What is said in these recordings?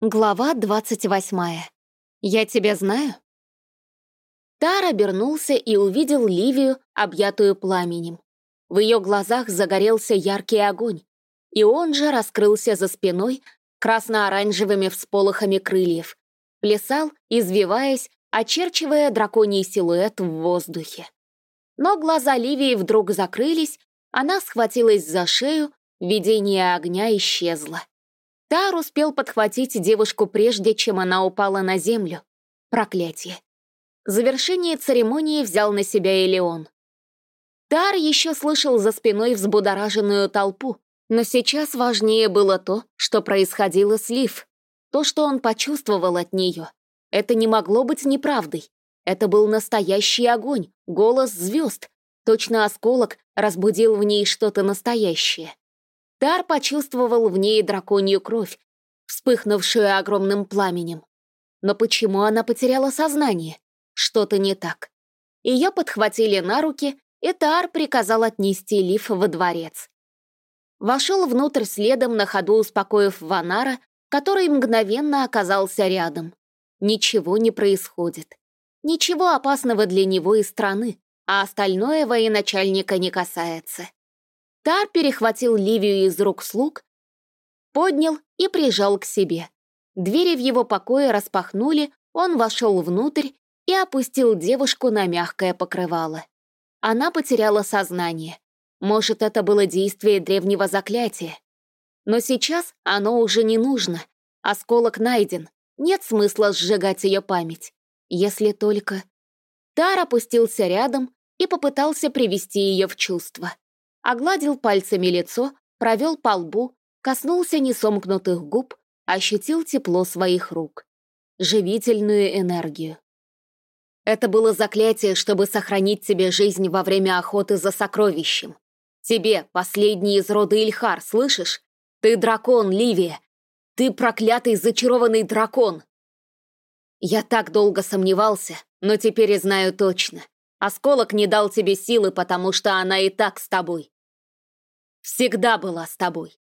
Глава двадцать восьмая. «Я тебя знаю?» Тар обернулся и увидел Ливию, объятую пламенем. В ее глазах загорелся яркий огонь, и он же раскрылся за спиной красно-оранжевыми всполохами крыльев, плясал, извиваясь, очерчивая драконий силуэт в воздухе. Но глаза Ливии вдруг закрылись, она схватилась за шею, видение огня исчезло. Тар успел подхватить девушку прежде, чем она упала на землю. Проклятие. Завершение церемонии взял на себя Элеон. Тар еще слышал за спиной взбудораженную толпу, но сейчас важнее было то, что происходило с Лив. То, что он почувствовал от нее. Это не могло быть неправдой. Это был настоящий огонь, голос звезд. Точно осколок разбудил в ней что-то настоящее. Тар почувствовал в ней драконью кровь, вспыхнувшую огромным пламенем. Но почему она потеряла сознание? Что-то не так. Ее подхватили на руки, и Тар приказал отнести Лив во дворец. Вошел внутрь следом, на ходу успокоив Ванара, который мгновенно оказался рядом. Ничего не происходит. Ничего опасного для него и страны, а остальное военачальника не касается. Тар перехватил Ливию из рук слуг, поднял и прижал к себе. Двери в его покое распахнули, он вошел внутрь и опустил девушку на мягкое покрывало. Она потеряла сознание. Может, это было действие древнего заклятия. Но сейчас оно уже не нужно. Осколок найден. Нет смысла сжигать ее память. Если только... Тар опустился рядом и попытался привести ее в чувство огладил пальцами лицо, провел по лбу, коснулся несомкнутых губ, ощутил тепло своих рук. Живительную энергию. Это было заклятие, чтобы сохранить тебе жизнь во время охоты за сокровищем. Тебе, последний из рода Ильхар, слышишь? Ты дракон, Ливия. Ты проклятый зачарованный дракон. Я так долго сомневался, но теперь и знаю точно. Осколок не дал тебе силы, потому что она и так с тобой всегда была с тобой».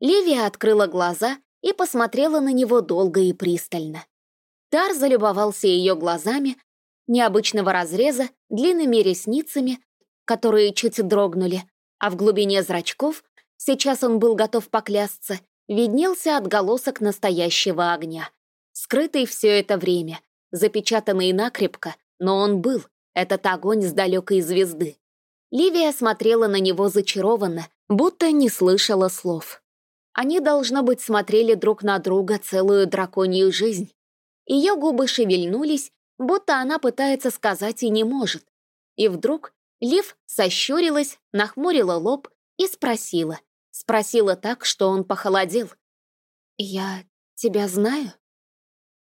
Ливия открыла глаза и посмотрела на него долго и пристально. Тар залюбовался ее глазами, необычного разреза, длинными ресницами, которые чуть дрогнули, а в глубине зрачков, сейчас он был готов поклясться, виднелся отголосок настоящего огня, скрытый все это время, запечатанный накрепко, но он был, этот огонь с далекой звезды. Ливия смотрела на него зачарованно, будто не слышала слов. Они, должно быть, смотрели друг на друга целую драконью жизнь. Ее губы шевельнулись, будто она пытается сказать и не может. И вдруг Лив сощурилась, нахмурила лоб и спросила. Спросила так, что он похолодел. «Я тебя знаю?»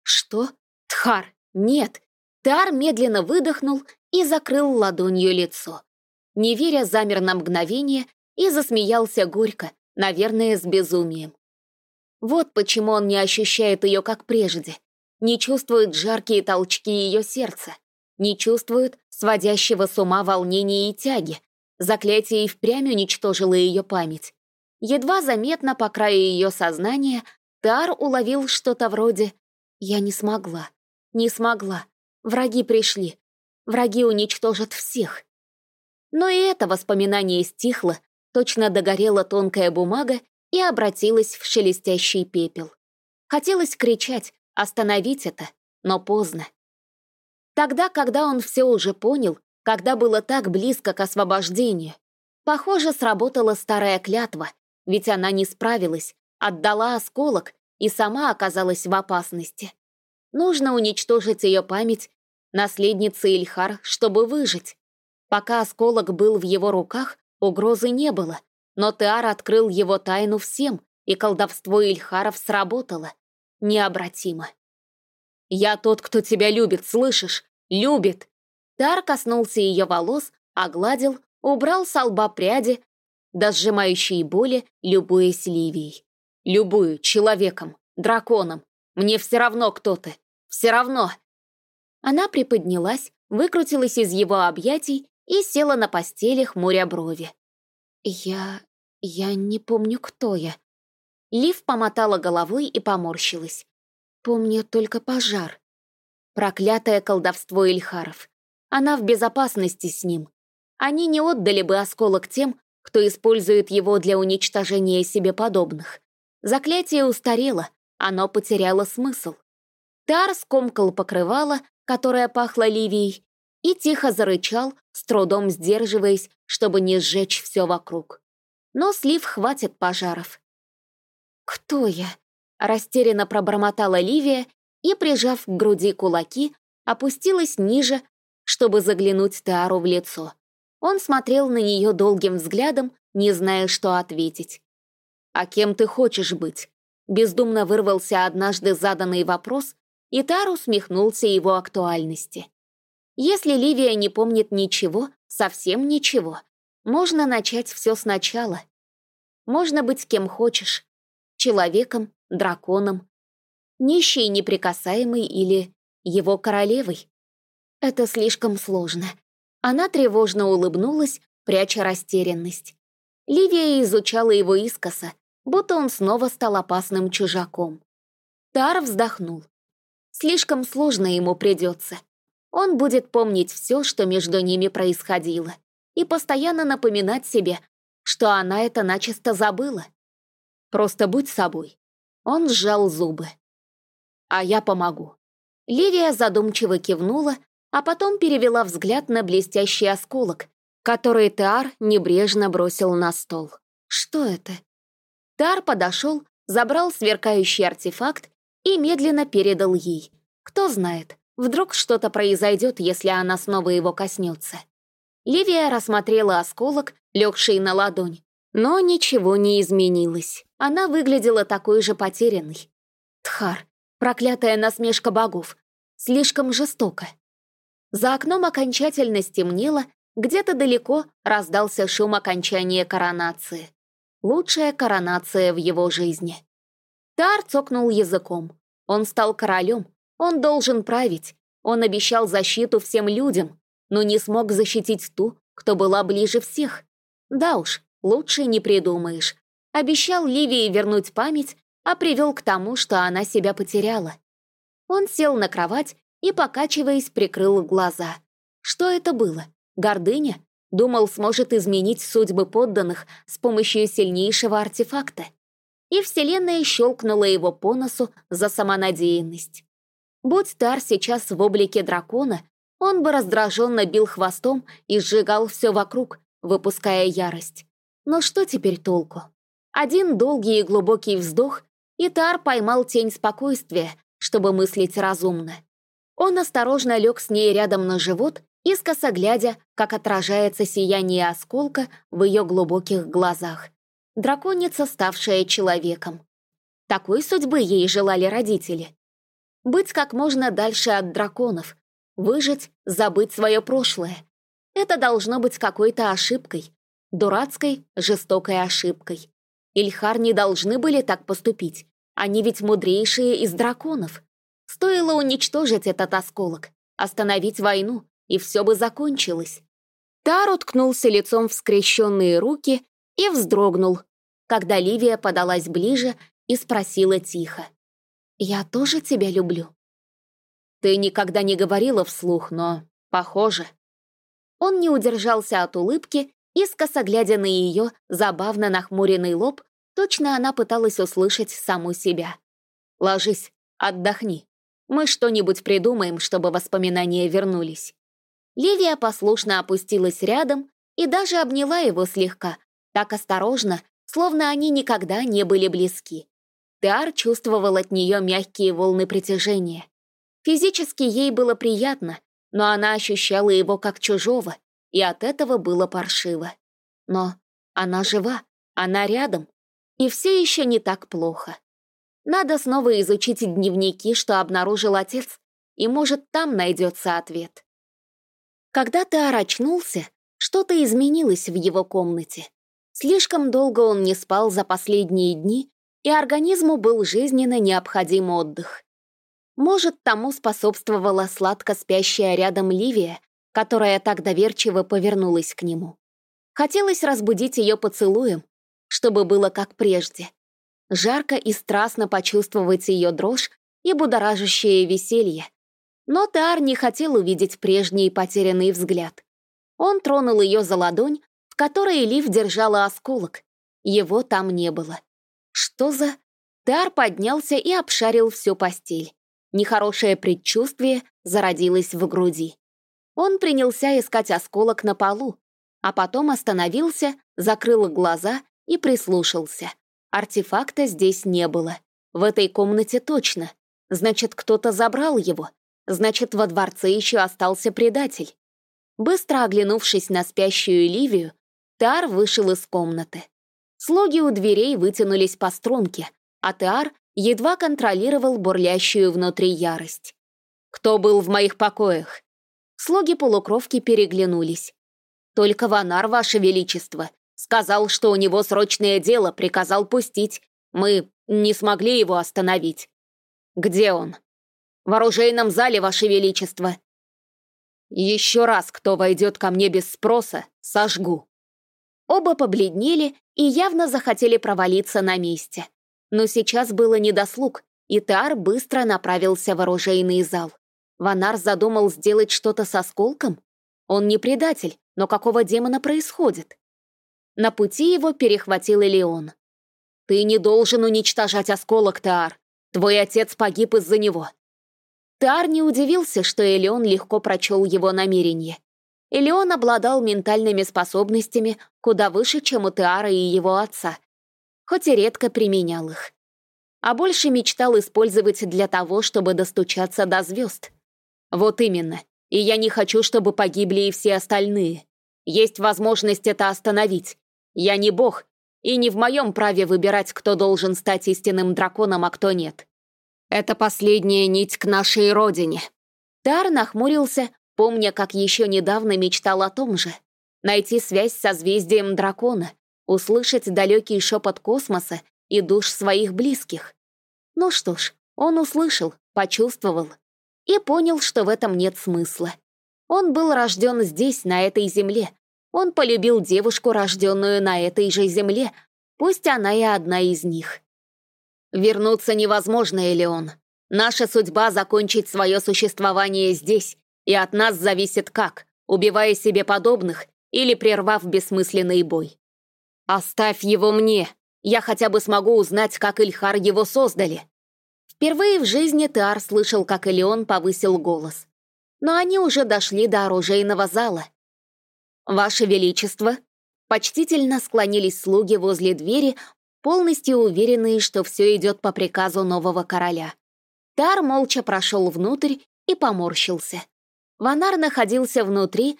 «Что? Тхар, нет!» Тар медленно выдохнул и закрыл ладонью лицо. Не веря, замер на мгновение и засмеялся горько, наверное, с безумием. Вот почему он не ощущает ее как прежде, не чувствует жаркие толчки ее сердца, не чувствует сводящего с ума волнения и тяги. Заклятие и впрямь уничтожило ее память. Едва заметно по краю ее сознания Тар уловил что-то вроде «Я не смогла, не смогла, враги пришли, враги уничтожат всех». Но и это воспоминание стихло, Точно догорела тонкая бумага и обратилась в шелестящий пепел. Хотелось кричать, остановить это, но поздно. Тогда, когда он все уже понял, когда было так близко к освобождению, похоже, сработала старая клятва, ведь она не справилась, отдала осколок и сама оказалась в опасности. Нужно уничтожить ее память, наследницы Ильхар, чтобы выжить. Пока осколок был в его руках, Угрозы не было, но Теар открыл его тайну всем, и колдовство Ильхаров сработало. Необратимо. «Я тот, кто тебя любит, слышишь? Любит!» Теар коснулся ее волос, огладил, убрал с лба пряди, до сжимающей боли, любуясь Ливией. «Любую, человеком, драконом. Мне все равно, кто ты. Все равно!» Она приподнялась, выкрутилась из его объятий и села на постели, хмуря брови. «Я... я не помню, кто я. Лив помотала головой и поморщилась. Помню только пожар. Проклятое колдовство Ильхаров. Она в безопасности с ним. Они не отдали бы осколок тем, кто использует его для уничтожения себе подобных. Заклятие устарело, оно потеряло смысл. Тар скомкал покрывало, которое пахло ливией, и тихо зарычал, с трудом сдерживаясь, чтобы не сжечь все вокруг. Но слив хватит пожаров. «Кто я?» — растерянно пробормотала Ливия и, прижав к груди кулаки, опустилась ниже, чтобы заглянуть Теару в лицо. Он смотрел на нее долгим взглядом, не зная, что ответить. «А кем ты хочешь быть?» Бездумно вырвался однажды заданный вопрос, и Тар усмехнулся его актуальности. Если Ливия не помнит ничего, совсем ничего, можно начать все сначала. Можно быть кем хочешь. Человеком, драконом, нищей неприкасаемой или его королевой. Это слишком сложно. Она тревожно улыбнулась, пряча растерянность. Ливия изучала его искоса, будто он снова стал опасным чужаком. Тар вздохнул. Слишком сложно ему придется. Он будет помнить все, что между ними происходило, и постоянно напоминать себе, что она это начисто забыла. Просто будь собой. Он сжал зубы. А я помогу. Ливия задумчиво кивнула, а потом перевела взгляд на блестящий осколок, который Тар небрежно бросил на стол. Что это? Тар подошел, забрал сверкающий артефакт и медленно передал ей. Кто знает, вдруг что-то произойдет, если она снова его коснется. Ливия рассмотрела осколок, легший на ладонь, но ничего не изменилось. Она выглядела такой же потерянной. Тхар, проклятая насмешка богов, слишком жестоко. За окном окончательно стемнело, где-то далеко раздался шум окончания коронации. Лучшая коронация в его жизни. Тар цокнул языком. Он стал королем, он должен править. Он обещал защиту всем людям, но не смог защитить ту, кто была ближе всех. Да уж, лучше не придумаешь. Обещал Ливии вернуть память, а привел к тому, что она себя потеряла. Он сел на кровать и, покачиваясь, прикрыл глаза. Что это было? Гордыня? Думал, сможет изменить судьбы подданных с помощью сильнейшего артефакта. И Вселенная щелкнула его по носу за самонадеянность. Будь Тар сейчас в облике дракона, он бы раздраженно бил хвостом и сжигал все вокруг, выпуская ярость. Но что теперь толку? Один долгий и глубокий вздох, и Тар поймал тень спокойствия, чтобы мыслить разумно. Он осторожно лег с ней рядом на живот искоса глядя, как отражается сияние осколка в ее глубоких глазах. Драконица, ставшая человеком. Такой судьбы ей желали родители. Быть как можно дальше от драконов, выжить, забыть свое прошлое. Это должно быть какой-то ошибкой, дурацкой, жестокой ошибкой. Ильхар не должны были так поступить, они ведь мудрейшие из драконов. Стоило уничтожить этот осколок, остановить войну, и все бы закончилось. Тар уткнулся лицом в скрещенные руки и вздрогнул, когда Ливия подалась ближе и спросила тихо. «Я тоже тебя люблю?» «Ты никогда не говорила вслух, но похоже». Он не удержался от улыбки, искоса глядя на ее забавно нахмуренный лоб, точно она пыталась услышать саму себя. «Ложись, отдохни. Мы что-нибудь придумаем, чтобы воспоминания вернулись». Ливия послушно опустилась рядом и даже обняла его слегка, так осторожно, словно они никогда не были близки. Теар чувствовал от нее мягкие волны притяжения. Физически ей было приятно, но она ощущала его как чужого, и от этого было паршиво. Но она жива, она рядом, и все еще не так плохо. Надо снова изучить дневники, что обнаружил отец, и, может, там найдется ответ. Когда Таар очнулся, что-то изменилось в его комнате. Слишком долго он не спал за последние дни, и организму был жизненно необходим отдых. Может, тому способствовала сладко спящая рядом Ливия, которая так доверчиво повернулась к нему. Хотелось разбудить ее поцелуем, чтобы было как прежде. жарко и страстно почувствовать ее дрожь и будоражащее веселье. Но Таар не хотел увидеть прежний потерянный взгляд. Он тронул ее за ладонь, в которой Лив держала осколок. Его там не было. Что за... Тар поднялся и обшарил всю постель. Нехорошее предчувствие зародилось в груди. Он принялся искать осколок на полу, а потом остановился, закрыл глаза и прислушался. Артефакта здесь не было. В этой комнате точно. Значит, кто-то забрал его. Значит, во дворце еще остался предатель. Быстро оглянувшись на спящую Ливию, Тар вышел из комнаты. Слуги у дверей вытянулись по струнке, а Теар едва контролировал бурлящую внутри ярость. «Кто был в моих покоях?» Слуги полукровки переглянулись. «Только Ванар, Ваше Величество. Сказал, что у него срочное дело, приказал пустить. Мы не смогли его остановить». «Где он?» «В оружейном зале, Ваше Величество». «Еще раз, кто войдет ко мне без спроса, сожгу». Оба побледнели и явно захотели провалиться на месте. Но сейчас было не до и Тар быстро направился в оружейный зал. Ванар задумал сделать что-то с осколком? Он не предатель, но какого демона происходит? На пути его перехватил Элеон. «Ты не должен уничтожать осколок, Таар. Твой отец погиб из-за него». Таар не удивился, что Элеон легко прочел его намерение. Элеон обладал ментальными способностями куда выше, чем у Теара и его отца, хоть и редко применял их. А больше мечтал использовать для того, чтобы достучаться до звезд. Вот именно. И я не хочу, чтобы погибли и все остальные. Есть возможность это остановить. Я не бог, и не в моем праве выбирать, кто должен стать истинным драконом, а кто нет. Это последняя нить к нашей родине. Тар нахмурился, помня, как еще недавно мечтал о том же. Найти связь со созвездием дракона, услышать далекий шепот космоса и душ своих близких. Ну что ж, он услышал, почувствовал и понял, что в этом нет смысла. Он был рожден здесь, на этой земле. Он полюбил девушку, рожденную на этой же земле, пусть она и одна из них. Вернуться невозможно, Элеон. Наша судьба — закончить свое существование здесь, и от нас зависит как, убивая себе подобных или прервав бессмысленный бой. «Оставь его мне! Я хотя бы смогу узнать, как Ильхар его создали!» Впервые в жизни Теар слышал, как Элеон повысил голос. Но они уже дошли до оружейного зала. «Ваше Величество!» Почтительно склонились слуги возле двери, полностью уверенные, что все идет по приказу нового короля. Тар молча прошел внутрь и поморщился. Ванар находился внутри,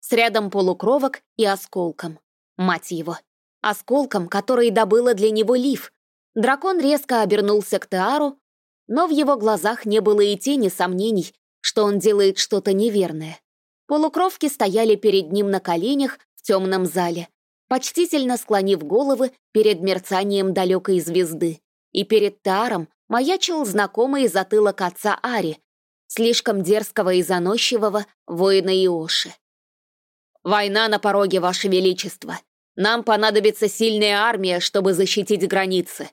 с рядом полукровок и осколком. Мать его. Осколком, который добыла для него Лив. Дракон резко обернулся к Теару, но в его глазах не было и тени сомнений, что он делает что-то неверное. Полукровки стояли перед ним на коленях в темном зале, почтительно склонив головы перед мерцанием далекой звезды. И перед Тааром маячил знакомый затылок отца Ари, слишком дерзкого и заносчивого воина Иоши. «Война на пороге, Ваше Величество. Нам понадобится сильная армия, чтобы защитить границы».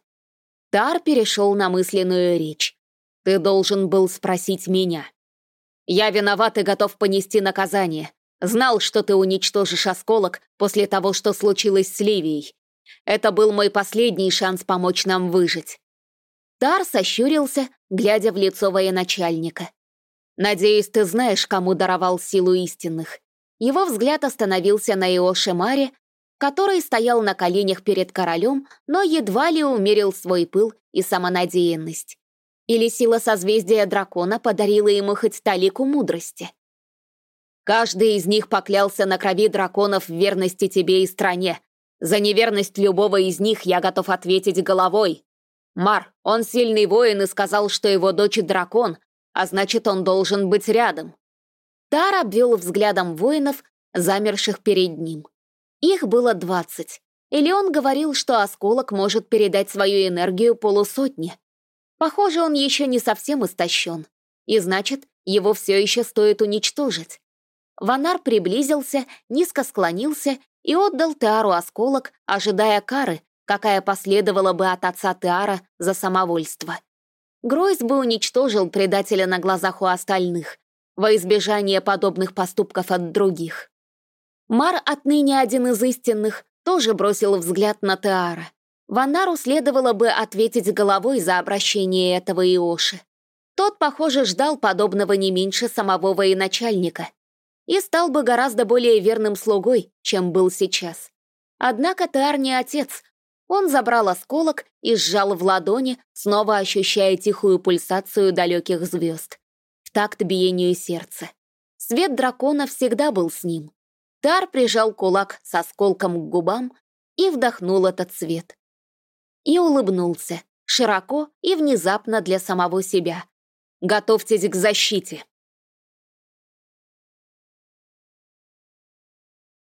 Тар перешел на мысленную речь. «Ты должен был спросить меня. Я виноват и готов понести наказание. Знал, что ты уничтожишь осколок после того, что случилось с Ливией. Это был мой последний шанс помочь нам выжить». Тар сощурился, глядя в лицо военачальника. «Надеюсь, ты знаешь, кому даровал силу истинных. Его взгляд остановился на Иоше Маре, который стоял на коленях перед королем, но едва ли умерил свой пыл и самонадеянность. Или сила созвездия дракона подарила ему хоть талику мудрости. Каждый из них поклялся на крови драконов в верности тебе и стране. За неверность любого из них я готов ответить головой. Мар, он сильный воин и сказал, что его дочь дракон, а значит, он должен быть рядом. Тар обвел взглядом воинов, замерших перед ним. Их было двадцать. Или говорил, что осколок может передать свою энергию полусотне. Похоже, он еще не совсем истощен. И значит, его все еще стоит уничтожить. Ванар приблизился, низко склонился и отдал Теару осколок, ожидая кары, какая последовала бы от отца Теара за самовольство. Гройс бы уничтожил предателя на глазах у остальных, во избежание подобных поступков от других. Мар, отныне один из истинных, тоже бросил взгляд на Теара. Ванару следовало бы ответить головой за обращение этого Иоши. Тот, похоже, ждал подобного не меньше самого военачальника и стал бы гораздо более верным слугой, чем был сейчас. Однако Теар не отец. Он забрал осколок и сжал в ладони, снова ощущая тихую пульсацию далеких звезд. В такт биению сердца. Свет дракона всегда был с ним. Тар прижал кулак с осколком к губам и вдохнул этот цвет. И улыбнулся, широко и внезапно для самого себя. «Готовьтесь к защите!»